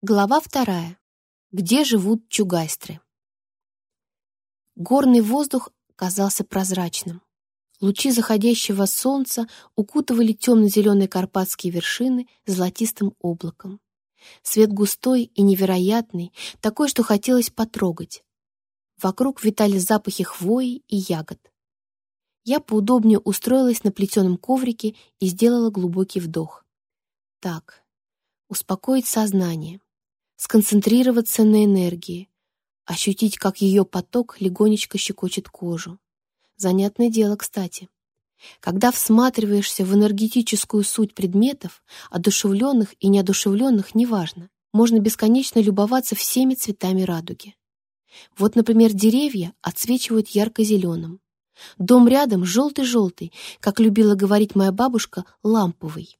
Глава вторая. Где живут чугайстры? Горный воздух казался прозрачным. Лучи заходящего солнца укутывали темно-зеленые карпатские вершины золотистым облаком. Свет густой и невероятный, такой, что хотелось потрогать. Вокруг витали запахи хвои и ягод. Я поудобнее устроилась на плетеном коврике и сделала глубокий вдох. Так, успокоить сознание сконцентрироваться на энергии, ощутить, как ее поток легонечко щекочет кожу. Занятное дело, кстати. Когда всматриваешься в энергетическую суть предметов, одушевленных и неодушевленных, неважно, можно бесконечно любоваться всеми цветами радуги. Вот, например, деревья отсвечивают ярко-зеленым. Дом рядом желтый-желтый, как любила говорить моя бабушка, ламповый.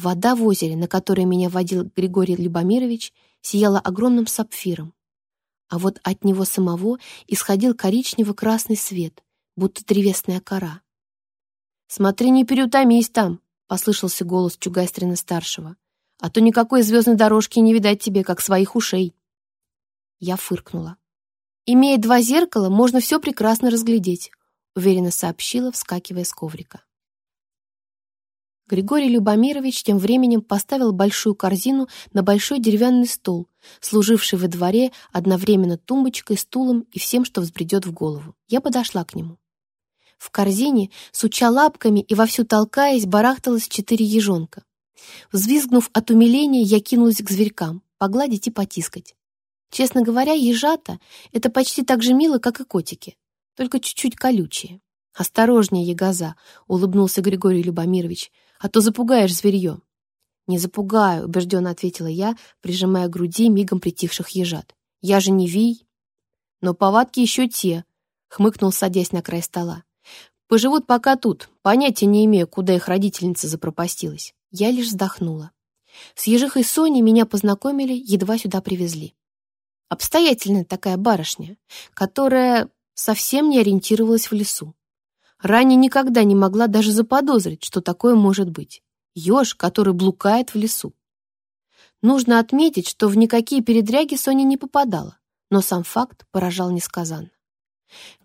Вода в озере, на которое меня водил Григорий Любомирович, сияла огромным сапфиром, а вот от него самого исходил коричнево-красный свет, будто древесная кора. «Смотри, не переутомись там!» — послышался голос Чугайстрина-старшего. «А то никакой звездной дорожки не видать тебе, как своих ушей!» Я фыркнула. «Имея два зеркала, можно все прекрасно разглядеть», — уверенно сообщила, вскакивая с коврика. Григорий Любомирович тем временем поставил большую корзину на большой деревянный стол, служивший во дворе одновременно тумбочкой, стулом и всем, что взбредет в голову. Я подошла к нему. В корзине, суча лапками и вовсю толкаясь, барахталось четыре ежонка. Взвизгнув от умиления, я кинулась к зверькам, погладить и потискать. Честно говоря, ежата — это почти так же мило, как и котики, только чуть-чуть колючие. «Осторожнее, ягоза!» — улыбнулся Григорий Любомирович — а то запугаешь зверье». «Не запугаю», — убежденно ответила я, прижимая к груди мигом притихших ежат. «Я же не вий». «Но повадки еще те», — хмыкнул, садясь на край стола. «Поживут пока тут, понятия не имею, куда их родительница запропастилась». Я лишь вздохнула. С ежихой Соней меня познакомили, едва сюда привезли. Обстоятельная такая барышня, которая совсем не ориентировалась в лесу. Ранее никогда не могла даже заподозрить, что такое может быть. Ёж, который блукает в лесу. Нужно отметить, что в никакие передряги Соня не попадала, но сам факт поражал несказанно.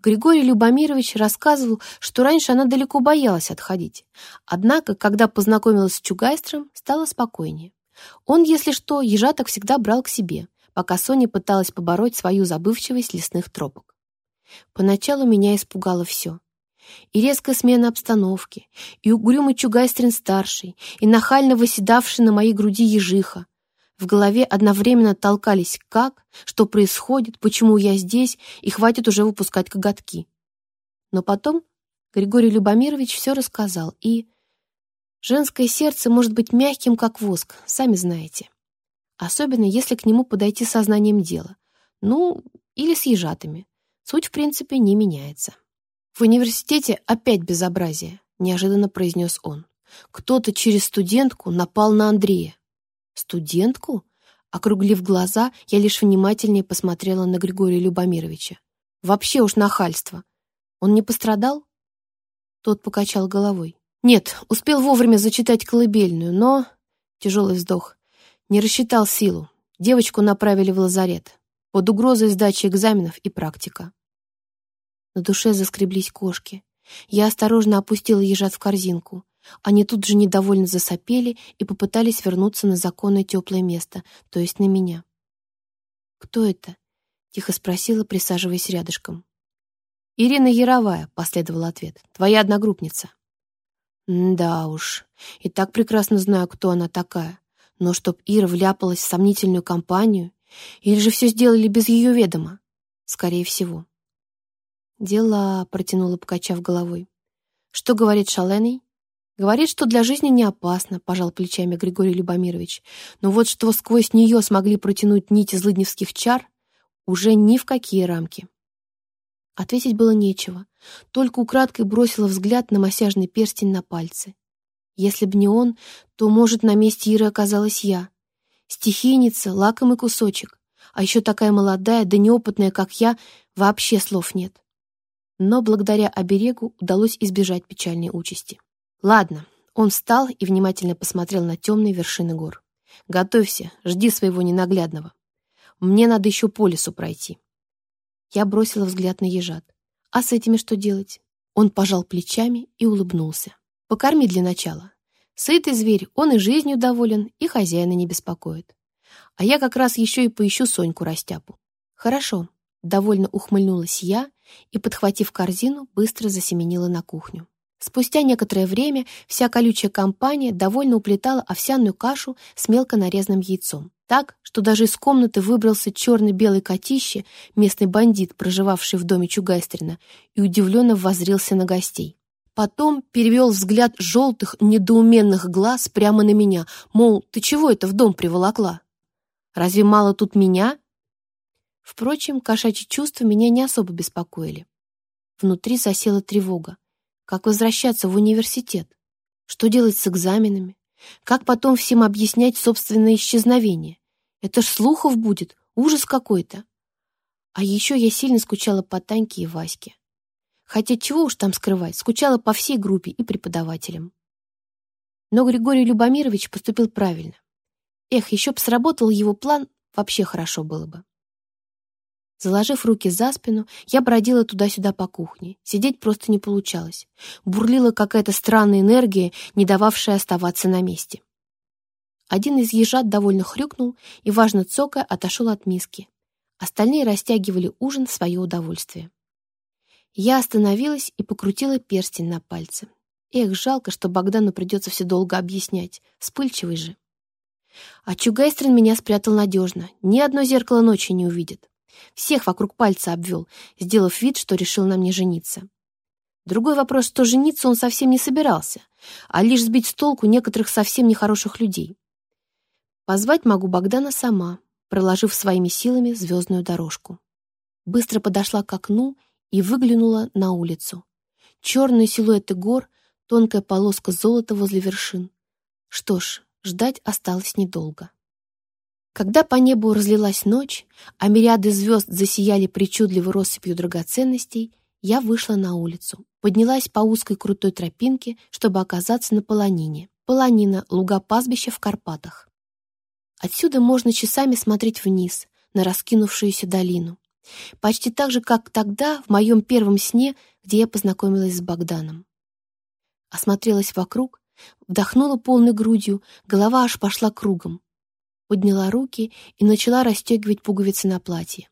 Григорий Любомирович рассказывал, что раньше она далеко боялась отходить. Однако, когда познакомилась с Чугайстром, стало спокойнее. Он, если что, ежаток всегда брал к себе, пока Соня пыталась побороть свою забывчивость лесных тропок. Поначалу меня испугало все. И резкая смена обстановки, и угрюмый Чугайстрин-старший, и нахально выседавший на моей груди ежиха. В голове одновременно толкались как, что происходит, почему я здесь, и хватит уже выпускать коготки. Но потом Григорий Любомирович все рассказал, и... Женское сердце может быть мягким, как воск, сами знаете. Особенно, если к нему подойти сознанием дела. Ну, или с ежатами. Суть, в принципе, не меняется. «В университете опять безобразие», — неожиданно произнес он. «Кто-то через студентку напал на Андрея». «Студентку?» Округлив глаза, я лишь внимательнее посмотрела на Григория Любомировича. «Вообще уж нахальство. Он не пострадал?» Тот покачал головой. «Нет, успел вовремя зачитать колыбельную, но...» Тяжелый вздох. «Не рассчитал силу. Девочку направили в лазарет. Под угрозой сдачи экзаменов и практика. На душе заскреблись кошки. Я осторожно опустила ежат в корзинку. Они тут же недовольно засопели и попытались вернуться на законное теплое место, то есть на меня. «Кто это?» — тихо спросила, присаживаясь рядышком. «Ирина Яровая», — последовал ответ. «Твоя одногруппница». «Да уж, и так прекрасно знаю, кто она такая. Но чтоб Ира вляпалась в сомнительную компанию, или же все сделали без ее ведома? Скорее всего». «Дела», — протянула, покачав головой. «Что говорит Шаленый?» «Говорит, что для жизни не опасно», — пожал плечами Григорий Любомирович. «Но вот что сквозь нее смогли протянуть нити злыдневских чар, уже ни в какие рамки». Ответить было нечего, только украдкой бросила взгляд на массажный перстень на пальце. Если б не он, то, может, на месте Иры оказалась я. Стихийница, лакомый кусочек, а еще такая молодая, да неопытная, как я, вообще слов нет но благодаря оберегу удалось избежать печальной участи. Ладно, он встал и внимательно посмотрел на темные вершины гор. Готовься, жди своего ненаглядного. Мне надо еще по лесу пройти. Я бросила взгляд на ежат. А с этими что делать? Он пожал плечами и улыбнулся. Покорми для начала. Сытый зверь, он и жизнью доволен, и хозяина не беспокоит. А я как раз еще и поищу Соньку Растяпу. Хорошо, довольно ухмыльнулась я и, подхватив корзину, быстро засеменила на кухню. Спустя некоторое время вся колючая компания довольно уплетала овсяную кашу с мелко нарезанным яйцом. Так, что даже из комнаты выбрался черно-белый котище, местный бандит, проживавший в доме Чугайстрина, и удивленно воззрелся на гостей. Потом перевел взгляд желтых, недоуменных глаз прямо на меня, мол, ты чего это в дом приволокла? Разве мало тут меня? Впрочем, кошачьи чувства меня не особо беспокоили. Внутри засела тревога. Как возвращаться в университет? Что делать с экзаменами? Как потом всем объяснять собственное исчезновение? Это ж слухов будет, ужас какой-то. А еще я сильно скучала по Таньке и Ваське. Хотя чего уж там скрывать, скучала по всей группе и преподавателям. Но Григорий Любомирович поступил правильно. Эх, еще б сработал его план, вообще хорошо было бы. Заложив руки за спину, я бродила туда-сюда по кухне. Сидеть просто не получалось. Бурлила какая-то странная энергия, не дававшая оставаться на месте. Один из ежат довольно хрюкнул и, важно цокая, отошел от миски. Остальные растягивали ужин в свое удовольствие. Я остановилась и покрутила перстень на пальце. Эх, жалко, что Богдану придется все долго объяснять. Вспыльчивый же. А Чугайстрин меня спрятал надежно. Ни одно зеркало ночи не увидит. Всех вокруг пальца обвел, сделав вид, что решил на мне жениться. Другой вопрос, что жениться он совсем не собирался, а лишь сбить с толку некоторых совсем нехороших людей. Позвать могу Богдана сама, проложив своими силами звездную дорожку. Быстро подошла к окну и выглянула на улицу. Черные силуэты гор, тонкая полоска золота возле вершин. Что ж, ждать осталось недолго. Когда по небу разлилась ночь, а мириады звезд засияли причудливой россыпью драгоценностей, я вышла на улицу, поднялась по узкой крутой тропинке, чтобы оказаться на Полонине. Полонина — луга пастбища в Карпатах. Отсюда можно часами смотреть вниз, на раскинувшуюся долину. Почти так же, как тогда, в моем первом сне, где я познакомилась с Богданом. Осмотрелась вокруг, вдохнула полной грудью, голова аж пошла кругом подняла руки и начала расстегивать пуговицы на платье.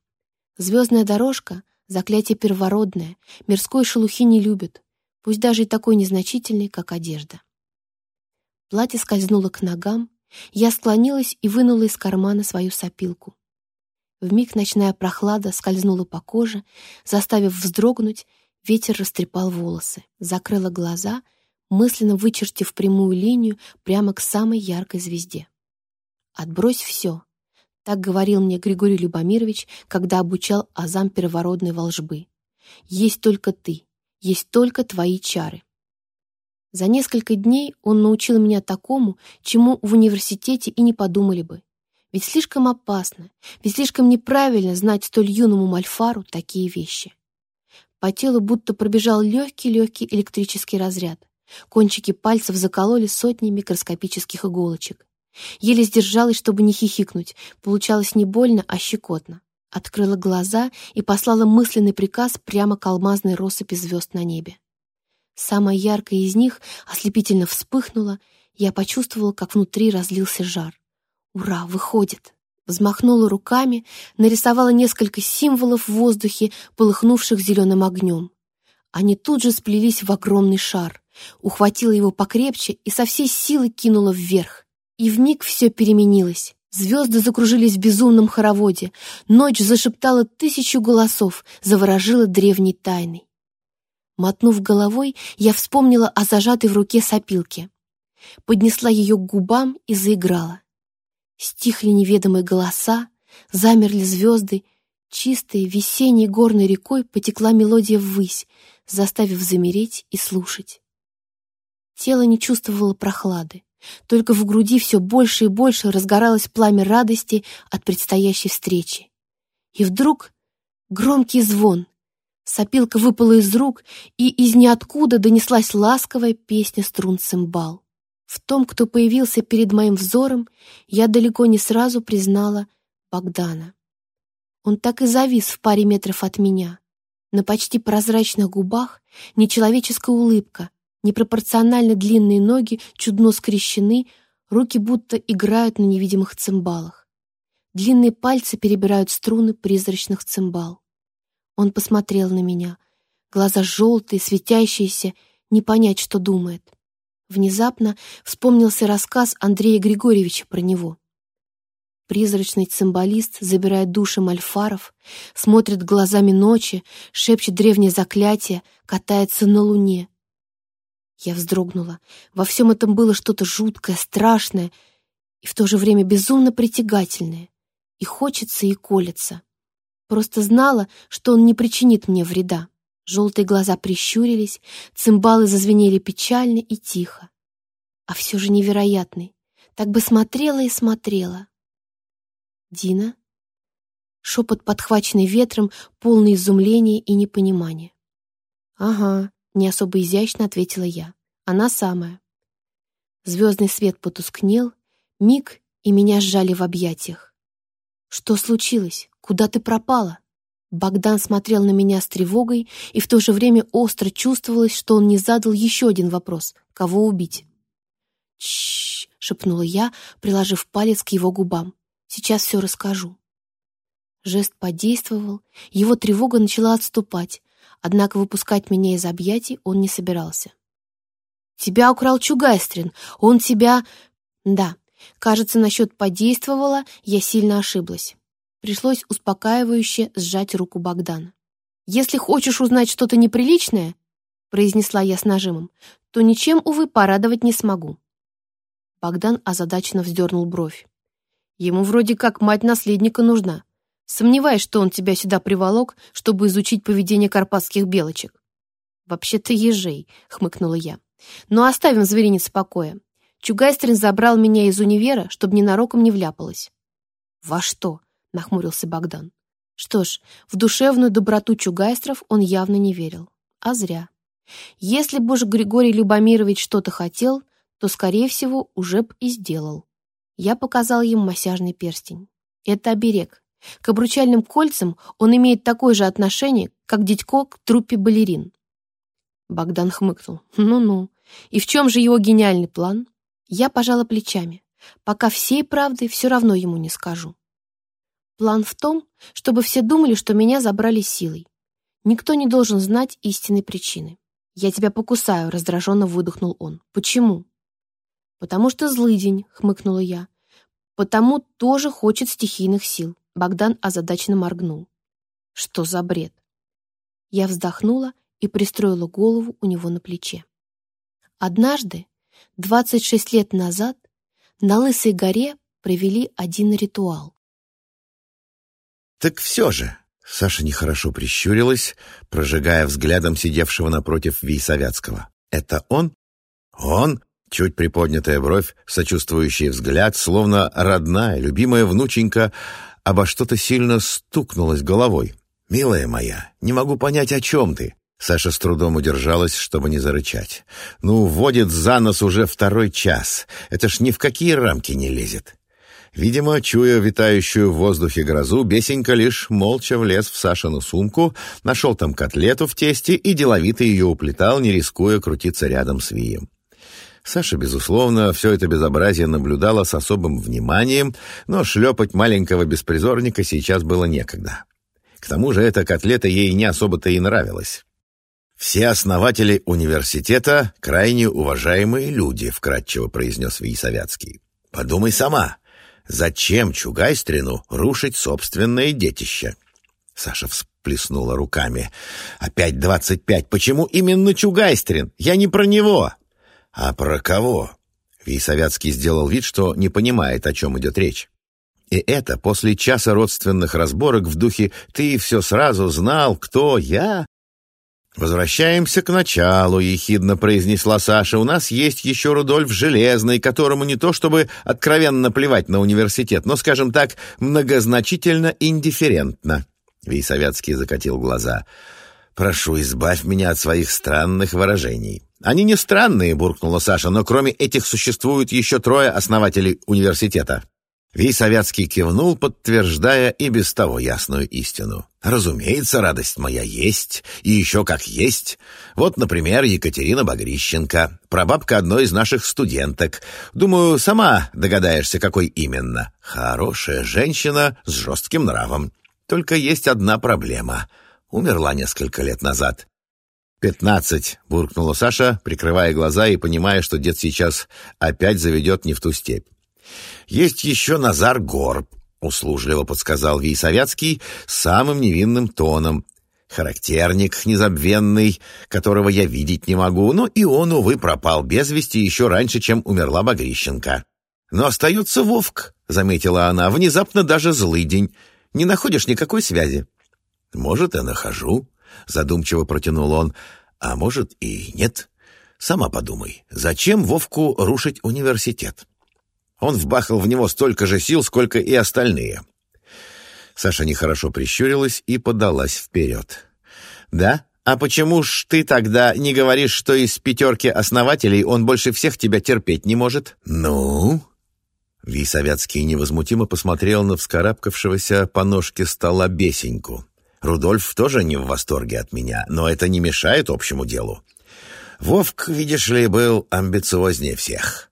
Звездная дорожка — заклятие первородное, мирской шелухи не любят, пусть даже и такой незначительный, как одежда. Платье скользнуло к ногам, я склонилась и вынула из кармана свою сопилку. Вмиг ночная прохлада скользнула по коже, заставив вздрогнуть, ветер растрепал волосы, закрыла глаза, мысленно вычертив прямую линию прямо к самой яркой звезде. «Отбрось все», — так говорил мне Григорий Любомирович, когда обучал азам первородной волжбы. «Есть только ты, есть только твои чары». За несколько дней он научил меня такому, чему в университете и не подумали бы. Ведь слишком опасно, ведь слишком неправильно знать столь юному мальфару такие вещи. По телу будто пробежал легкий-легкий электрический разряд. Кончики пальцев закололи сотни микроскопических иголочек. Еле сдержалась, чтобы не хихикнуть. Получалось не больно, а щекотно. Открыла глаза и послала мысленный приказ прямо к алмазной россыпи звезд на небе. Самая яркая из них ослепительно вспыхнула, я почувствовала, как внутри разлился жар. «Ура! Выходит!» Взмахнула руками, нарисовала несколько символов в воздухе, полыхнувших зеленым огнем. Они тут же сплелись в огромный шар, ухватила его покрепче и со всей силы кинула вверх. И вмиг все переменилось. Звезды закружились в безумном хороводе. Ночь зашептала тысячу голосов, заворожила древней тайной. Мотнув головой, я вспомнила о зажатой в руке сопилке. Поднесла ее к губам и заиграла. Стихли неведомые голоса, замерли звезды, чистой весенней горной рекой потекла мелодия ввысь, заставив замереть и слушать. Тело не чувствовало прохлады. Только в груди все больше и больше разгоралось пламя радости от предстоящей встречи. И вдруг громкий звон. Сопилка выпала из рук, и из ниоткуда донеслась ласковая песня струн цимбал. В том, кто появился перед моим взором, я далеко не сразу признала Богдана. Он так и завис в паре метров от меня. На почти прозрачных губах нечеловеческая улыбка, непропорционально длинные ноги чудно скрещены, руки будто играют на невидимых цимбалах. Длинные пальцы перебирают струны призрачных цимбал. Он посмотрел на меня. Глаза желтые, светящиеся, не понять, что думает. Внезапно вспомнился рассказ Андрея Григорьевича про него. Призрачный цимбалист забирает души мальфаров, смотрит глазами ночи, шепчет древние заклятия, катается на луне. Я вздрогнула. Во всем этом было что-то жуткое, страшное и в то же время безумно притягательное. И хочется, и колется. Просто знала, что он не причинит мне вреда. Желтые глаза прищурились, цимбалы зазвенели печально и тихо. А все же невероятный. Так бы смотрела и смотрела. Дина? Шепот, подхваченный ветром, полный изумления и непонимания. «Ага», — не особо изящно ответила я. «Она самая». Звездный свет потускнел, миг, и меня сжали в объятиях. «Что случилось? Куда ты пропала?» Богдан смотрел на меня с тревогой, и в то же время остро чувствовалось, что он не задал еще один вопрос — кого убить. «Чш!» — шепнула я, приложив палец к его губам. «Сейчас все расскажу». Жест подействовал, его тревога начала отступать, однако выпускать меня из объятий он не собирался. «Тебя украл Чугайстрин, он тебя...» «Да, кажется, насчет подействовала я сильно ошиблась». Пришлось успокаивающе сжать руку Богдана. «Если хочешь узнать что-то неприличное, — произнесла я с нажимом, — то ничем, увы, порадовать не смогу». Богдан озадаченно вздернул бровь. «Ему вроде как мать наследника нужна. Сомневаюсь, что он тебя сюда приволок, чтобы изучить поведение карпатских белочек». «Вообще-то ежей», — хмыкнула я. «Но оставим зверинец в покое. Чугайстрин забрал меня из универа, чтобы ненароком не вляпалась». «Во что?» — нахмурился Богдан. Что ж, в душевную доброту Чугайстров он явно не верил. А зря. Если бы же Григорий Любомирович что-то хотел, то, скорее всего, уже б и сделал. Я показал ему массажный перстень. Это оберег. К обручальным кольцам он имеет такое же отношение, как дядько к труппе балерин. Богдан хмыкнул. Ну-ну. И в чем же его гениальный план? Я пожала плечами. Пока всей правды все равно ему не скажу. План в том, чтобы все думали, что меня забрали силой. Никто не должен знать истинной причины. «Я тебя покусаю», — раздраженно выдохнул он. «Почему?» «Потому что злый день», — хмыкнула я. «Потому тоже хочет стихийных сил», — Богдан озадаченно моргнул. «Что за бред?» Я вздохнула и пристроила голову у него на плече. Однажды, 26 лет назад, на Лысой горе провели один ритуал. «Так все же!» Саша нехорошо прищурилась, прожигая взглядом сидевшего напротив Вейсовятского. «Это он?» «Он?» Чуть приподнятая бровь, сочувствующий взгляд, словно родная, любимая внученька, обо что-то сильно стукнулась головой. «Милая моя, не могу понять, о чем ты?» Саша с трудом удержалась, чтобы не зарычать. «Ну, вводит за нос уже второй час. Это ж ни в какие рамки не лезет». Видимо, чуя витающую в воздухе грозу, Бесенька лишь молча влез в Сашину сумку, нашел там котлету в тесте и деловито ее уплетал, не рискуя крутиться рядом с Вием. Саша, безусловно, все это безобразие наблюдала с особым вниманием, но шлепать маленького беспризорника сейчас было некогда. К тому же эта котлета ей не особо-то и нравилась. «Все основатели университета — крайне уважаемые люди», — вкратчиво произнес Виесовятский. «Подумай сама, Зачем Чугайстрину рушить собственное детище? Саша всплеснула руками. «Опять двадцать пять. Почему именно Чугайстрин? Я не про него!» «А про кого?» Вейсовятский сделал вид, что не понимает, о чем идет речь. И это после часа родственных разборок в духе «ты все сразу знал, кто я?» «Возвращаемся к началу», — ехидно произнесла Саша. «У нас есть еще Рудольф Железный, которому не то чтобы откровенно плевать на университет, но, скажем так, многозначительно индифферентно». Вейсовятский закатил глаза. «Прошу, избавь меня от своих странных выражений. Они не странные, буркнула Саша, но кроме этих существуют еще трое основателей университета. Вий Советский кивнул, подтверждая и без того ясную истину. «Разумеется, радость моя есть, и еще как есть. Вот, например, Екатерина Багрищенко, прабабка одной из наших студенток. Думаю, сама догадаешься, какой именно. Хорошая женщина с жестким нравом. Только есть одна проблема. Умерла несколько лет назад. «Пятнадцать», — буркнула Саша, прикрывая глаза и понимая, что дед сейчас опять заведет не в ту степь. Есть еще Назар Горб, услужливо подсказал Вий Советский самым невинным тоном. Характерник незабвенный, которого я видеть не могу, но и он, увы, пропал без вести еще раньше, чем умерла Багрищенко. Но остается Вовк, заметила она, внезапно даже злый день. Не находишь никакой связи? Может, и нахожу, задумчиво протянул он, а может и нет. Сама подумай, зачем Вовку рушить университет? Он вбахал в него столько же сил, сколько и остальные. Саша нехорошо прищурилась и подалась вперед. «Да? А почему ж ты тогда не говоришь, что из пятерки основателей он больше всех тебя терпеть не может?» «Ну?» Висовятский невозмутимо посмотрел на вскарабкавшегося по ножке стола бесеньку. «Рудольф тоже не в восторге от меня, но это не мешает общему делу. Вовк, видишь ли, был амбициознее всех».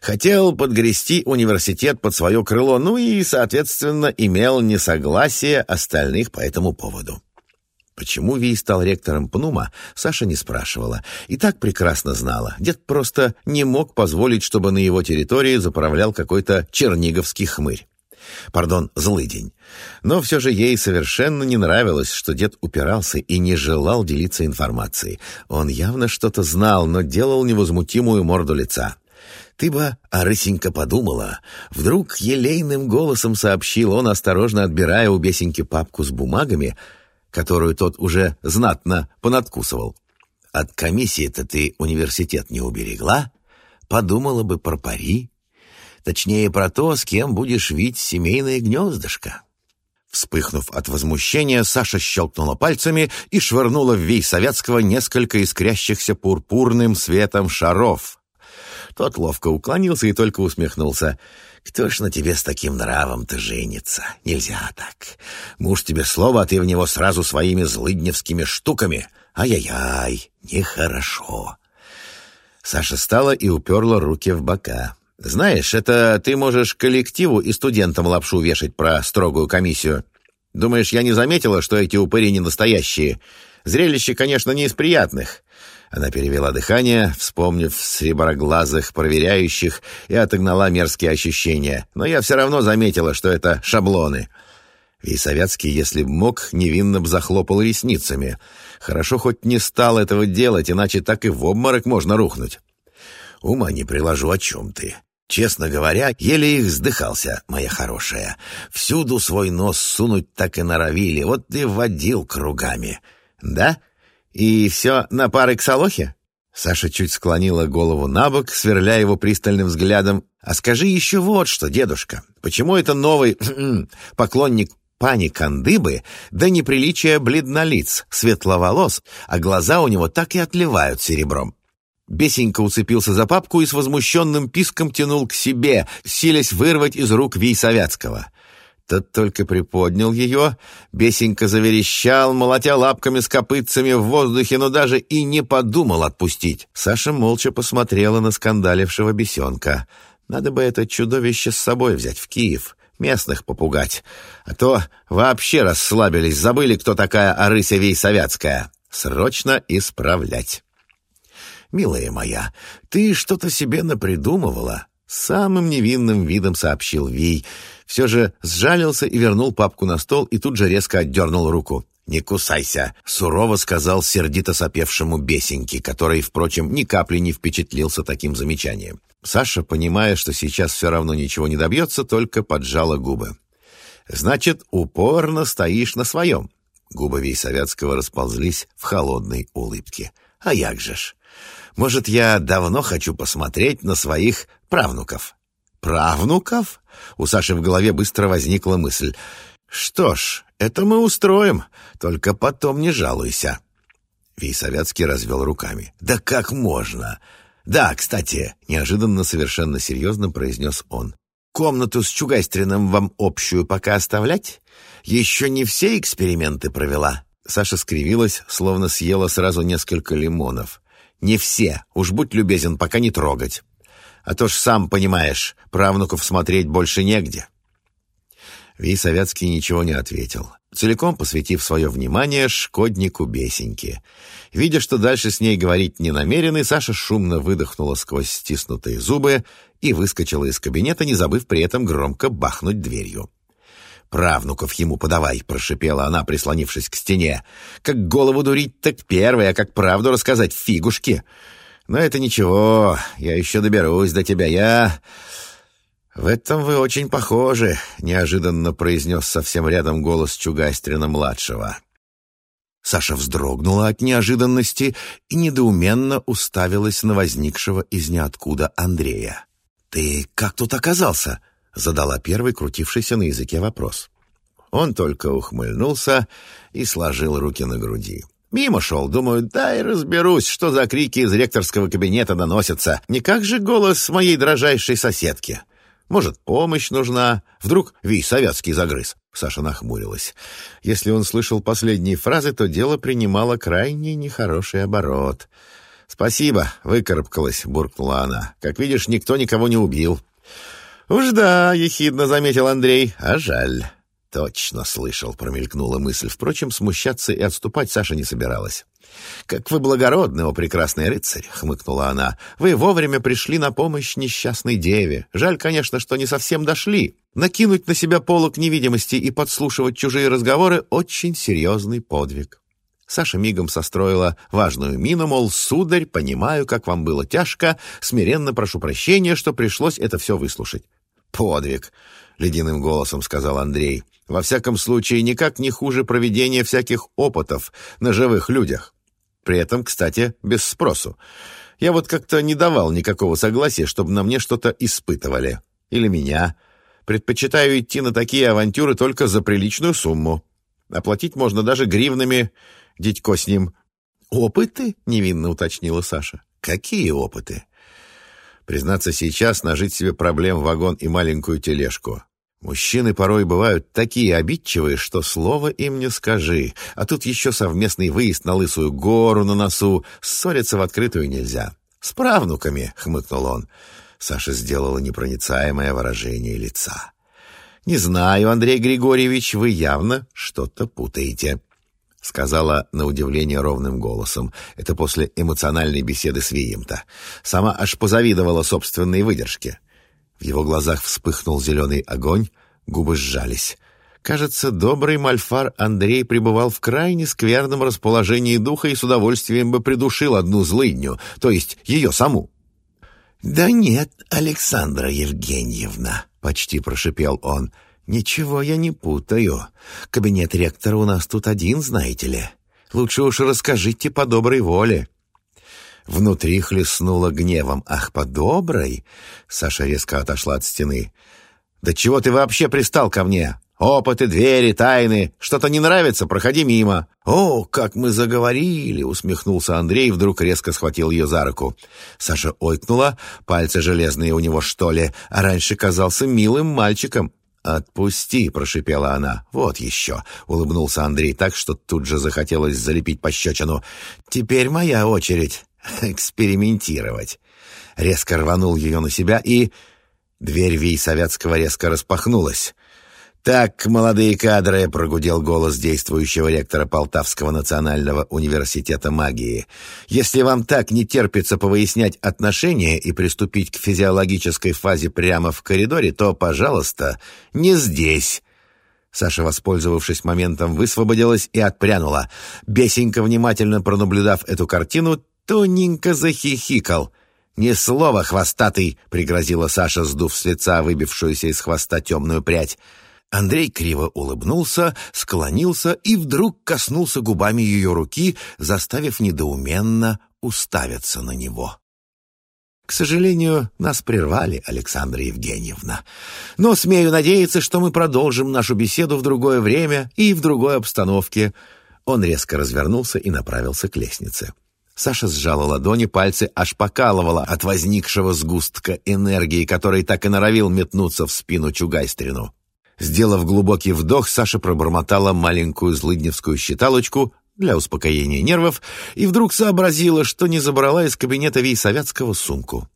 Хотел подгрести университет под свое крыло, ну и, соответственно, имел несогласие остальных по этому поводу. Почему Ви стал ректором ПНУМа, Саша не спрашивала. И так прекрасно знала. Дед просто не мог позволить, чтобы на его территории заправлял какой-то черниговский хмырь. Пардон, злый день. Но все же ей совершенно не нравилось, что дед упирался и не желал делиться информацией. Он явно что-то знал, но делал невозмутимую морду лица. «Ты бы, Арысенька, подумала!» Вдруг елейным голосом сообщил он, осторожно отбирая у бесеньки папку с бумагами, которую тот уже знатно понадкусывал. «От комиссии-то ты университет не уберегла? Подумала бы про пари. Точнее, про то, с кем будешь вить семейное гнездышко». Вспыхнув от возмущения, Саша щелкнула пальцами и швырнула в Вей Советского несколько искрящихся пурпурным светом шаров — тот ловко уклонился и только усмехнулся. «Кто ж на тебе с таким нравом-то женится? Нельзя так. Муж тебе слово, а ты в него сразу своими злыдневскими штуками. Ай-яй-яй, нехорошо». Саша стала и уперла руки в бока. «Знаешь, это ты можешь коллективу и студентам лапшу вешать про строгую комиссию. Думаешь, я не заметила, что эти упыри не настоящие? Зрелище, конечно, не из приятных. Она перевела дыхание, вспомнив среброглазых проверяющих, и отогнала мерзкие ощущения. Но я все равно заметила, что это шаблоны. И Советский, если б мог, невинно б захлопал ресницами. Хорошо хоть не стал этого делать, иначе так и в обморок можно рухнуть. Ума не приложу, о чем ты. Честно говоря, еле их вздыхался, моя хорошая. Всюду свой нос сунуть так и норовили, вот ты водил кругами. Да? «И все на пары к Солохе?» Саша чуть склонила голову на бок, сверляя его пристальным взглядом. «А скажи еще вот что, дедушка, почему это новый поклонник пани Кандыбы, да неприличие бледнолиц, светловолос, а глаза у него так и отливают серебром?» Бесенька уцепился за папку и с возмущенным писком тянул к себе, силясь вырвать из рук Вий Советского. Тот только приподнял ее, бесенько заверещал, молотя лапками с копытцами в воздухе, но даже и не подумал отпустить. Саша молча посмотрела на скандалившего бесенка. Надо бы это чудовище с собой взять в Киев, местных попугать. А то вообще расслабились, забыли, кто такая Арыся Вейсовятская. Срочно исправлять. «Милая моя, ты что-то себе напридумывала?» Самым невинным видом сообщил Вий. Все же сжалился и вернул папку на стол и тут же резко отдернул руку. «Не кусайся», — сурово сказал сердито сопевшему бесеньке, который, впрочем, ни капли не впечатлился таким замечанием. Саша, понимая, что сейчас все равно ничего не добьется, только поджала губы. «Значит, упорно стоишь на своем». Губы Вейсовятского расползлись в холодной улыбке. «А як же ж? Может, я давно хочу посмотреть на своих правнуков. Правнуков? У Саши в голове быстро возникла мысль. Что ж, это мы устроим, только потом не жалуйся. Вейсовятский развел руками. «Да как можно? Да, кстати, неожиданно совершенно серьезно произнес он. Комнату с Чугайстриным вам общую пока оставлять? Еще не все эксперименты провела?» Саша скривилась, словно съела сразу несколько лимонов. «Не все. Уж будь любезен, пока не трогать. А то ж сам понимаешь, правнуков смотреть больше негде». Ви Советский ничего не ответил, целиком посвятив свое внимание шкоднику Бесеньке. Видя, что дальше с ней говорить не намерены, Саша шумно выдохнула сквозь стиснутые зубы и выскочила из кабинета, не забыв при этом громко бахнуть дверью. «Правнуков ему подавай!» — прошипела она, прислонившись к стене. «Как голову дурить, так первое, а как правду рассказать фигушки!» «Но это ничего, я еще доберусь до тебя, я...» «В этом вы очень похожи», — неожиданно произнес совсем рядом голос Чугайстрина-младшего. Саша вздрогнула от неожиданности и недоуменно уставилась на возникшего из ниоткуда Андрея. «Ты как тут оказался?» — задала первый крутившийся на языке вопрос. Он только ухмыльнулся и сложил руки на груди. Мимо шел, думаю, дай разберусь, что за крики из ректорского кабинета доносятся. Не как же голос моей дрожайшей соседки. Может, помощь нужна? Вдруг Вий Советский загрыз?» Саша нахмурилась. Если он слышал последние фразы, то дело принимало крайне нехороший оборот. «Спасибо, выкарабкалась», — буркнула она. «Как видишь, никто никого не убил». «Уж да», — ехидно заметил Андрей, — «а жаль». «Точно слышал», — промелькнула мысль. Впрочем, смущаться и отступать Саша не собиралась. «Как вы благородны, о прекрасный рыцарь!» — хмыкнула она. «Вы вовремя пришли на помощь несчастной деве. Жаль, конечно, что не совсем дошли. Накинуть на себя полок невидимости и подслушивать чужие разговоры — очень серьезный подвиг». Саша мигом состроила важную мину, мол, «Сударь, понимаю, как вам было тяжко, смиренно прошу прощения, что пришлось это все выслушать». «Подвиг», — ледяным голосом сказал Андрей. «Во всяком случае, никак не хуже проведения всяких опытов на живых людях». При этом, кстати, без спросу. Я вот как-то не давал никакого согласия, чтобы на мне что-то испытывали. Или меня. Предпочитаю идти на такие авантюры только за приличную сумму. Оплатить можно даже гривнами, дядько с ним. «Опыты?» — невинно уточнила Саша. «Какие опыты?» Признаться, сейчас нажить себе проблем вагон и маленькую тележку. Мужчины порой бывают такие обидчивые, что слова им не скажи. А тут еще совместный выезд на Лысую гору на носу. Ссориться в открытую нельзя. «С правнуками», — хмыкнул он. Саша сделала непроницаемое выражение лица. «Не знаю, Андрей Григорьевич, вы явно что-то путаете», — сказала на удивление ровным голосом. Это после эмоциональной беседы с Вием-то. Сама аж позавидовала собственной выдержке. В его глазах вспыхнул зеленый огонь, губы сжались. Кажется, добрый мальфар Андрей пребывал в крайне скверном расположении духа и с удовольствием бы придушил одну злыдню, то есть ее саму. «Да нет, Александра Евгеньевна», — почти прошипел он, — «ничего я не путаю. Кабинет ректора у нас тут один, знаете ли. Лучше уж расскажите по доброй воле». Внутри хлестнуло гневом. «Ах, по доброй!» Саша резко отошла от стены. «Да чего ты вообще пристал ко мне? Опыты, двери, тайны. Что-то не нравится? Проходи мимо». «О, как мы заговорили!» — усмехнулся Андрей и вдруг резко схватил ее за руку. Саша ойкнула. Пальцы железные у него, что ли? А раньше казался милым мальчиком. «Отпусти!» — прошипела она. «Вот еще!» — улыбнулся Андрей так, что тут же захотелось залепить пощечину. «Теперь моя очередь экспериментировать. Резко рванул ее на себя, и... Дверь Вий Советского резко распахнулась. «Так, молодые кадры», — прогудел голос действующего ректора Полтавского национального университета магии. «Если вам так не терпится повыяснять отношения и приступить к физиологической фазе прямо в коридоре, то, пожалуйста, не здесь». Саша, воспользовавшись моментом, высвободилась и отпрянула. Бесенька, внимательно пронаблюдав эту картину, тоненько захихикал. «Ни слова, хвостатый!» — пригрозила Саша, сдув с лица выбившуюся из хвоста темную прядь. Андрей криво улыбнулся, склонился и вдруг коснулся губами ее руки, заставив недоуменно уставиться на него. К сожалению, нас прервали, Александра Евгеньевна. Но смею надеяться, что мы продолжим нашу беседу в другое время и в другой обстановке. Он резко развернулся и направился к лестнице. Саша сжала ладони, пальцы аж покалывала от возникшего сгустка энергии, который так и норовил метнуться в спину Чугайстрину. Сделав глубокий вдох, Саша пробормотала маленькую злыдневскую считалочку для успокоения нервов и вдруг сообразила, что не забрала из кабинета Вейсовятского сумку.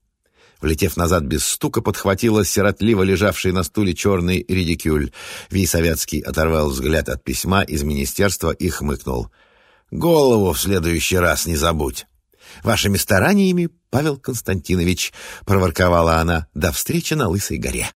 Влетев назад без стука, подхватила сиротливо лежавший на стуле черный редикюль. Вейсовятский оторвал взгляд от письма из министерства и хмыкнул. «Голову в следующий раз не забудь!» «Вашими стараниями, Павел Константинович», — проворковала она, — «до встречи на Лысой горе».